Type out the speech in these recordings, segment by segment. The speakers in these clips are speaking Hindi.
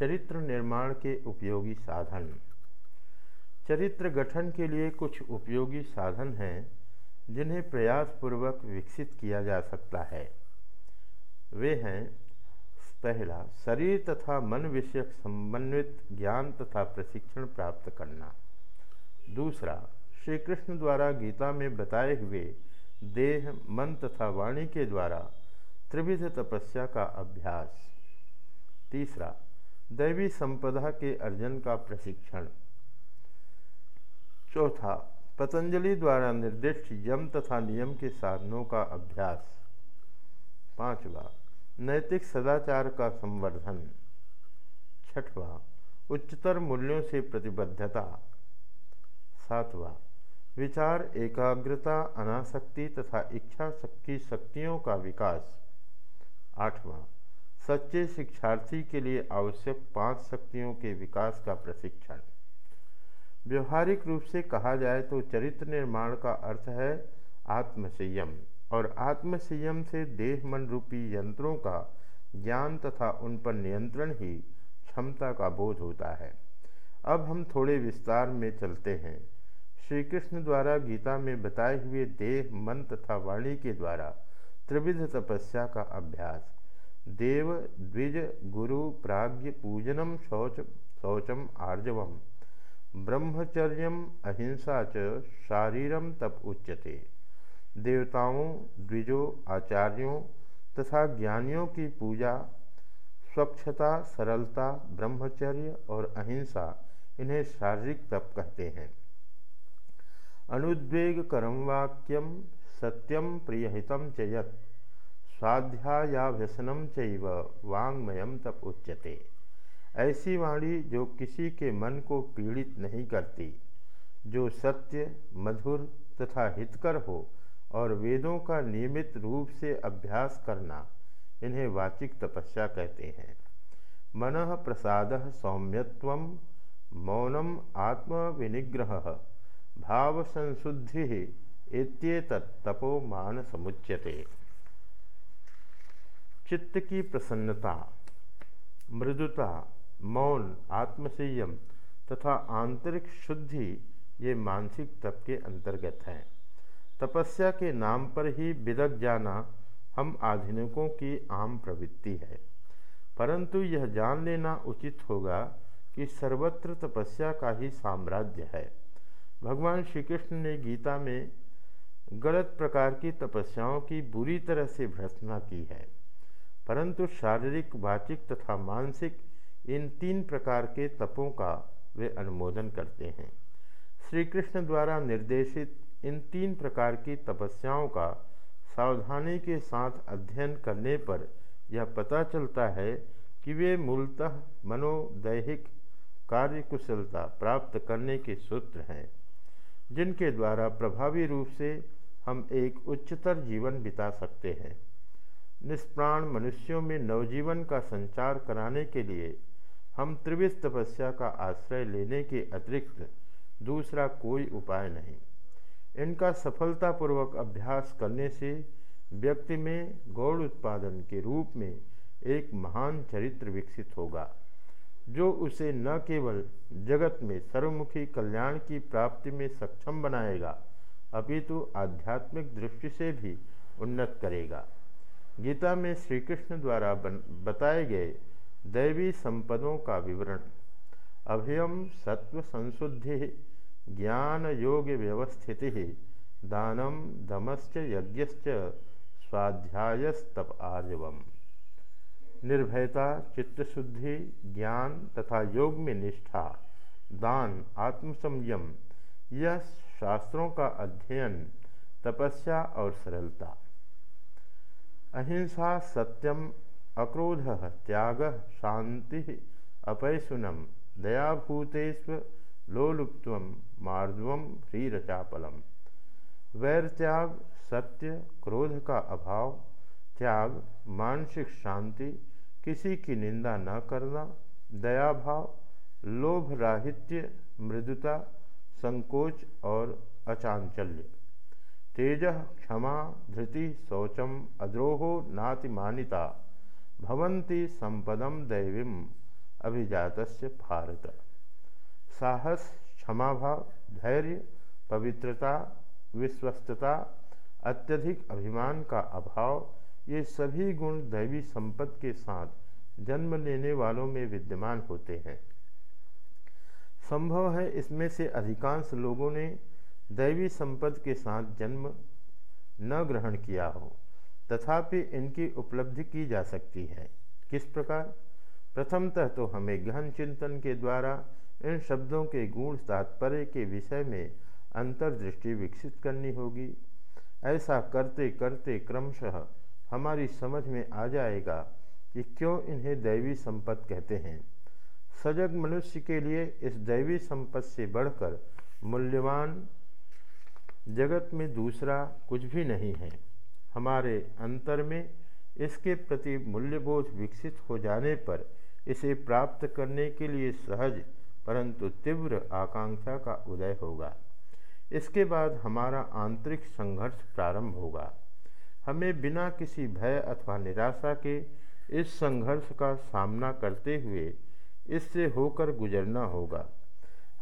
चरित्र निर्माण के उपयोगी साधन। चरित्र गठन के लिए कुछ उपयोगी साधन हैं, जिन्हें प्रयासपूर्वक विकसित किया जा सकता है। वे हैं, पहला, शरीर तथा मन विषयक समन्वित ज्ञान तथा प्रशिक्षण प्राप्त करना। दूसरा श्री कृष्ण द्वारा गीता में बताए हुए देह, मन तथा वाणी के द्वारा त्रिविध तपस्या का अभ्यास। तीसरा दैवी संपदा के अर्जन का प्रशिक्षण। चौथा, पतंजलि द्वारा निर्दिष्ट यम तथा नियम के साधनों का अभ्यास। पांचवा, नैतिक सदाचार का संवर्धन। छठवा, उच्चतर मूल्यों से प्रतिबद्धता। सातवा, विचार, एकाग्रता, अनासक्ति तथा इच्छा शक्ति शक्तियों का विकास। आठवां सच्चे शिक्षार्थी के लिए आवश्यक पाँच शक्तियों के विकास का प्रशिक्षण। व्यवहारिक रूप से कहा जाए तो चरित्र निर्माण का अर्थ है आत्मसंयम, और आत्मसंयम से देह मन रूपी यंत्रों का ज्ञान तथा उन पर नियंत्रण ही क्षमता का बोध होता है। अब हम थोड़े विस्तार में चलते हैं। श्री कृष्ण द्वारा गीता में बताए हुए देह, मन तथा वाणी के द्वारा त्रिविध तपस्या का अभ्यास। देव द्विज गुरु प्राज्ञ पूजनम शौच शौचम आर्जव ब्रह्मचर्य अहिंसा च शारीरम तप उच्यते। देवताओं, द्विजों, आचार्यों तथा ज्ञानियों की पूजा, स्वच्छता, सरलता, ब्रह्मचर्य और अहिंसा, इन्हें शारीरिक तप कहते हैं। अनुद्वेग करम वाक्यम सत्यम प्रियहित च स्वाध्यायाभ्यसनम चैव वांगमयम तप उच्यते। ऐसी वाणी जो किसी के मन को पीड़ित नहीं करती, जो सत्य, मधुर तथा हितकर हो, और वेदों का नियमित रूप से अभ्यास करना, इन्हें वाचिक तपस्या कहते हैं। मन प्रसाद सौम्यत्व, मौनम आत्म विनिग्रह भाव संशुद्धि तपो मान समुच्यते चित्त की प्रसन्नता, मृदुता, मौन, आत्मसंयम तथा आंतरिक शुद्धि ये मानसिक तप के अंतर्गत हैं। तपस्या के नाम पर ही बिदक जाना हम आधुनिकों की आम प्रवृत्ति है। परंतु यह जान लेना उचित होगा कि सर्वत्र तपस्या का ही साम्राज्य है। भगवान श्री कृष्ण ने गीता में गलत प्रकार की तपस्याओं की बुरी तरह से भ्रसना की है। परंतु शारीरिक, वाचिक तथा मानसिक इन तीन प्रकार के तपों का वे अनुमोदन करते हैं। श्री कृष्ण द्वारा निर्देशित इन तीन प्रकार की तपस्याओं का सावधानी के साथ अध्ययन करने पर यह पता चलता है कि वे मूलतः मनोदैहिक कार्यकुशलता प्राप्त करने के सूत्र हैं, जिनके द्वारा प्रभावी रूप से हम एक उच्चतर जीवन बिता सकते हैं। निष्प्राण मनुष्यों में नवजीवन का संचार कराने के लिए हम त्रिविध तपस्या का आश्रय लेने के अतिरिक्त दूसरा कोई उपाय नहीं। इनका सफलतापूर्वक अभ्यास करने से व्यक्ति में गौड़ उत्पादन के रूप में एक महान चरित्र विकसित होगा, जो उसे न केवल जगत में सर्वमुखी कल्याण की प्राप्ति में सक्षम बनाएगा, अपितु आध्यात्मिक दृष्टि से भी उन्नत करेगा। गीता में श्री कृष्ण द्वारा बताए गए दैवी संपदों का विवरण। अभयम सत्व संशुद्धि ज्ञान योग व्यवस्थिति दानम दमश्च यज्ञश्च स्वाध्यायस्तप आर्जवम निर्भयता, चित्तशुद्धि, ज्ञान तथा योग में निष्ठा, दान, आत्मसंयम, यह शास्त्रों का अध्ययन, तपस्या और सरलता। अहिंसा सत्यम, अक्रोध त्याग शांति अपैशुनम, दयाभूतेष्व लोलुप्व मार्जव ह्रीरचापलम वैर त्याग सत्य, क्रोध का अभाव, त्याग, मानसिक शांति, किसी की निंदा न करना दया भाव लोभ राहित्य मृदुता, संकोच और अचांचल्य। तेज, क्षमा, धृति, शौचम, अद्रोहो नातिमानिता भवंती संपदम दैवीम अभिजात भारत। साहस, क्षमाभाव, धैर्य, पवित्रता, विश्वस्तता, अत्यधिक अभिमान का अभाव, ये सभी गुण दैवी संपत्ति के साथ जन्म लेने वालों में विद्यमान होते हैं। संभव है इसमें से अधिकांश लोगों ने दैवी संपद के साथ जन्म न ग्रहण किया हो, तथापि इनकी उपलब्धि की जा सकती है। किस प्रकार? प्रथमतः तो हमें गहन चिंतन के द्वारा इन शब्दों के गुण तात्पर्य के विषय में अंतर्दृष्टि विकसित करनी होगी। ऐसा करते करते क्रमशः हमारी समझ में आ जाएगा कि क्यों इन्हें दैवी संपत्ति कहते हैं। सजग मनुष्य के लिए इस दैवी संपत्ति से बढ़कर मूल्यवान जगत में दूसरा कुछ भी नहीं है। हमारे अंतर में इसके प्रति मूल्यबोध विकसित हो जाने पर इसे प्राप्त करने के लिए सहज परंतु तीव्र आकांक्षा का उदय होगा। इसके बाद हमारा आंतरिक संघर्ष प्रारंभ होगा। हमें बिना किसी भय अथवा निराशा के इस संघर्ष का सामना करते हुए इससे होकर गुजरना होगा।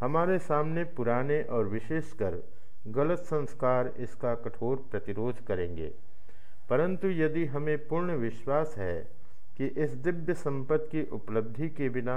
हमारे सामने पुराने और विशेषकर गलत संस्कार इसका कठोर प्रतिरोध करेंगे। परंतु यदि हमें पूर्ण विश्वास है कि इस दिव्य संपत्ति की उपलब्धि के बिना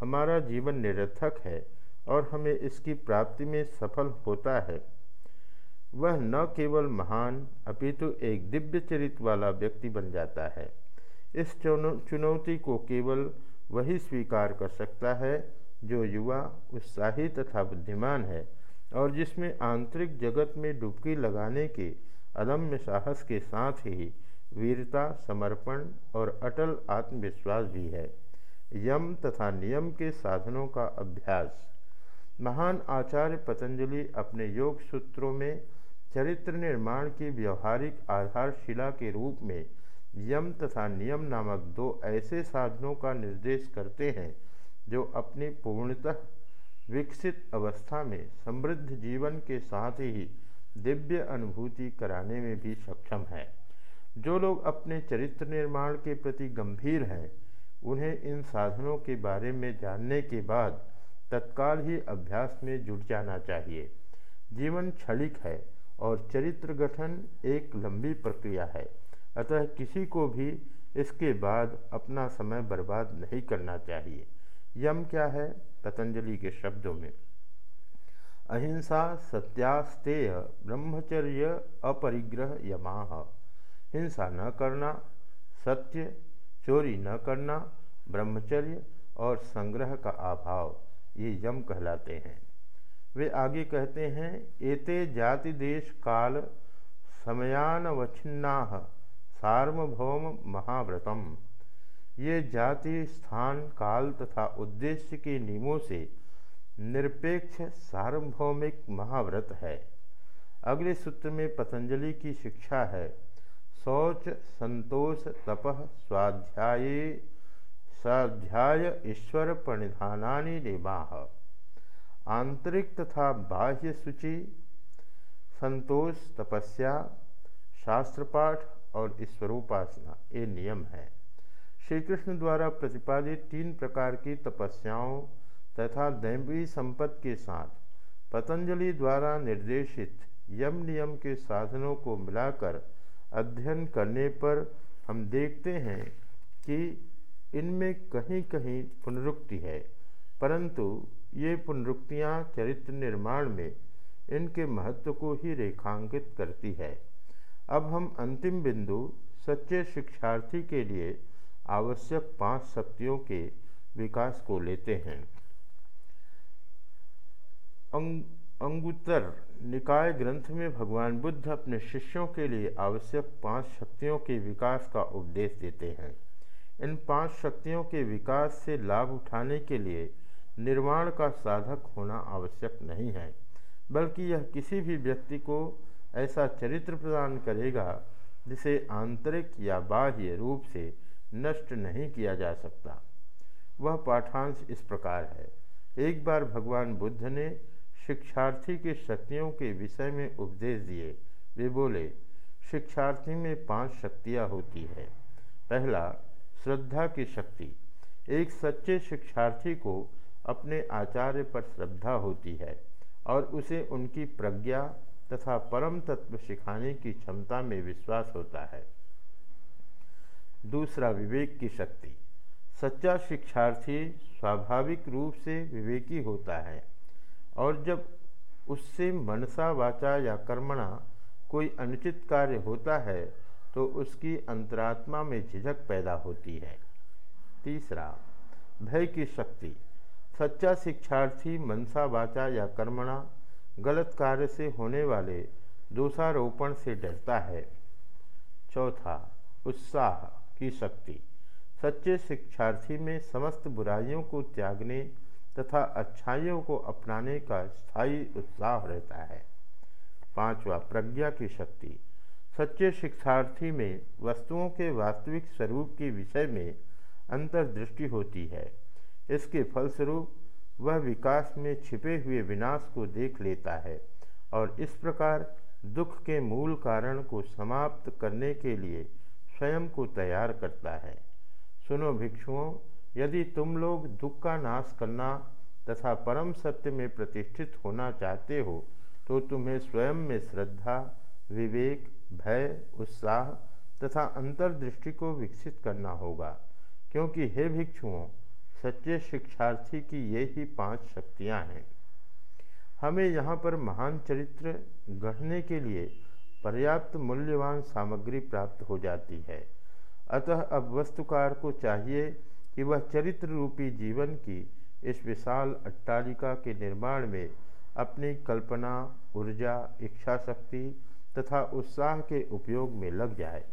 हमारा जीवन निरर्थक है और हमें इसकी प्राप्ति में सफल होता है, वह न केवल महान, अपितु एक दिव्य चरित्र वाला व्यक्ति बन जाता है। इस चुनौती को केवल वही स्वीकार कर सकता है जो युवा, उत्साही तथा बुद्धिमान है। और जिसमें आंतरिक जगत में डुबकी लगाने के अदम्य साहस के साथ ही वीरता, समर्पण और अटल आत्मविश्वास भी है। यम तथा नियम के साधनों का अभ्यास। महान आचार्य पतंजलि अपने योग सूत्रों में चरित्र निर्माण की व्यवहारिक आधारशिला के रूप में यम तथा नियम नामक दो ऐसे साधनों का निर्देश करते हैं जो अपनी पूर्णतः विकसित अवस्था में समृद्ध जीवन के साथ ही दिव्य अनुभूति कराने में भी सक्षम है। जो लोग अपने चरित्र निर्माण के प्रति गंभीर हैं, उन्हें इन साधनों के बारे में जानने के बाद तत्काल ही अभ्यास में जुट जाना चाहिए। जीवन क्षणिक है और चरित्र गठन एक लंबी प्रक्रिया है, अतः किसी को भी इसके बाद अपना समय बर्बाद नहीं करना चाहिए। यम क्या है? पतंजलि के शब्दों में। अहिंसा सत्यास्तेय ब्रह्मचर्य अपरिग्रह यमा हिंसा न करना, सत्य चोरी न करना, ब्रह्मचर्य और संग्रह का अभाव, ये यम कहलाते हैं। वे आगे कहते हैं, एते जाति देश काल समयानवच्छिन्ना सार्वभौम महाव्रतम। ये जाति, स्थान, काल तथा उद्देश्य के नियमों से निरपेक्ष, सार्वभौमिक महाव्रत है। अगले सूत्र में पतंजलि की शिक्षा है। शौच, संतोष तपह स्वाध्याय स्वाध्याय, ईश्वर प्रणिधानी निमाह आंतरिक तथा बाह्य सूचि, संतोष, तपस्या शास्त्र पाठ और ईश्वरोपासना, ये नियम है। श्री कृष्ण द्वारा प्रतिपादित तीन प्रकार की तपस्याओं तथा दैवी संपत्ति के साथ पतंजलि द्वारा निर्देशित यम नियम के साधनों को मिलाकर अध्ययन करने पर हम देखते हैं कि इनमें कहीं कहीं पुनरुक्ति है। परंतु ये पुनरुक्तियाँ चरित्र निर्माण में इनके महत्व को ही रेखांकित करती है। अब हम अंतिम बिंदु सच्चे शिक्षार्थी के लिए आवश्यक पाँच शक्तियों के विकास को लेते हैं। अंग, अंगुत्तर निकाय ग्रंथ में भगवान बुद्ध अपने शिष्यों के लिए आवश्यक पाँच शक्तियों के विकास का उपदेश देते हैं। इन पाँच शक्तियों के विकास से लाभ उठाने के लिए निर्माण का साधक होना आवश्यक नहीं है बल्कि यह किसी भी व्यक्ति को ऐसा चरित्र प्रदान करेगा जिसे आंतरिक या बाह्य रूप से नष्ट नहीं किया जा सकता। वह पाठांश इस प्रकार है। एक बार भगवान बुद्ध ने शिक्षार्थी के शक्तियों के विषय में उपदेश दिए। वे बोले, शिक्षार्थी में पाँच शक्तियाँ होती है। पहला, श्रद्धा की शक्ति। एक सच्चे शिक्षार्थी को अपने आचार्य पर श्रद्धा होती है और उसे उनकी प्रज्ञा तथा परम तत्व सिखाने की क्षमता में विश्वास होता है। दूसरा विवेक की शक्ति। सच्चा शिक्षार्थी स्वाभाविक रूप से विवेकी होता है और जब उससे मनसा, वाचा या कर्मणा कोई अनुचित कार्य होता है तो उसकी अंतरात्मा में झिझक पैदा होती है। तीसरा, भय की शक्ति। सच्चा शिक्षार्थी, मनसा, वाचा या कर्मणा गलत कार्य से होने वाले दोषारोपण से डरता है। चौथा, उत्साह। की शक्ति। सच्चे शिक्षार्थी में समस्त बुराइयों को त्यागने तथा अच्छाइयों को अपनाने का स्थायी उत्साह रहता है। पांचवा, प्रज्ञा की शक्ति। सच्चे शिक्षार्थी में वस्तुओं के वास्तविक स्वरूप के विषय में अंतर्दृष्टि होती है। इसके फलस्वरूप, वह विकास में छिपे हुए विनाश को देख लेता है और इस प्रकार दुख के मूल कारण को समाप्त करने के लिए स्वयं को तैयार करता है। सुनो भिक्षुओं, यदि तुम लोग दुख का नाश करना तथा परम सत्य में प्रतिष्ठित होना चाहते हो तो तुम्हें स्वयं में श्रद्धा, विवेक, भय, उत्साह तथा अंतर्दृष्टि को विकसित करना होगा। क्योंकि हे भिक्षुओं, सच्चे शिक्षार्थी की ये ही पाँच शक्तियाँ हैं। हमें यहाँ पर महान चरित्र गढ़ने के लिए पर्याप्त मूल्यवान सामग्री प्राप्त हो जाती है। अतः अब वस्तुकार को चाहिए कि वह चरित्र रूपी जीवन की इस विशाल अट्टालिका के निर्माण में अपनी कल्पना, ऊर्जा इच्छा शक्ति तथा उत्साह के उपयोग में लग जाए।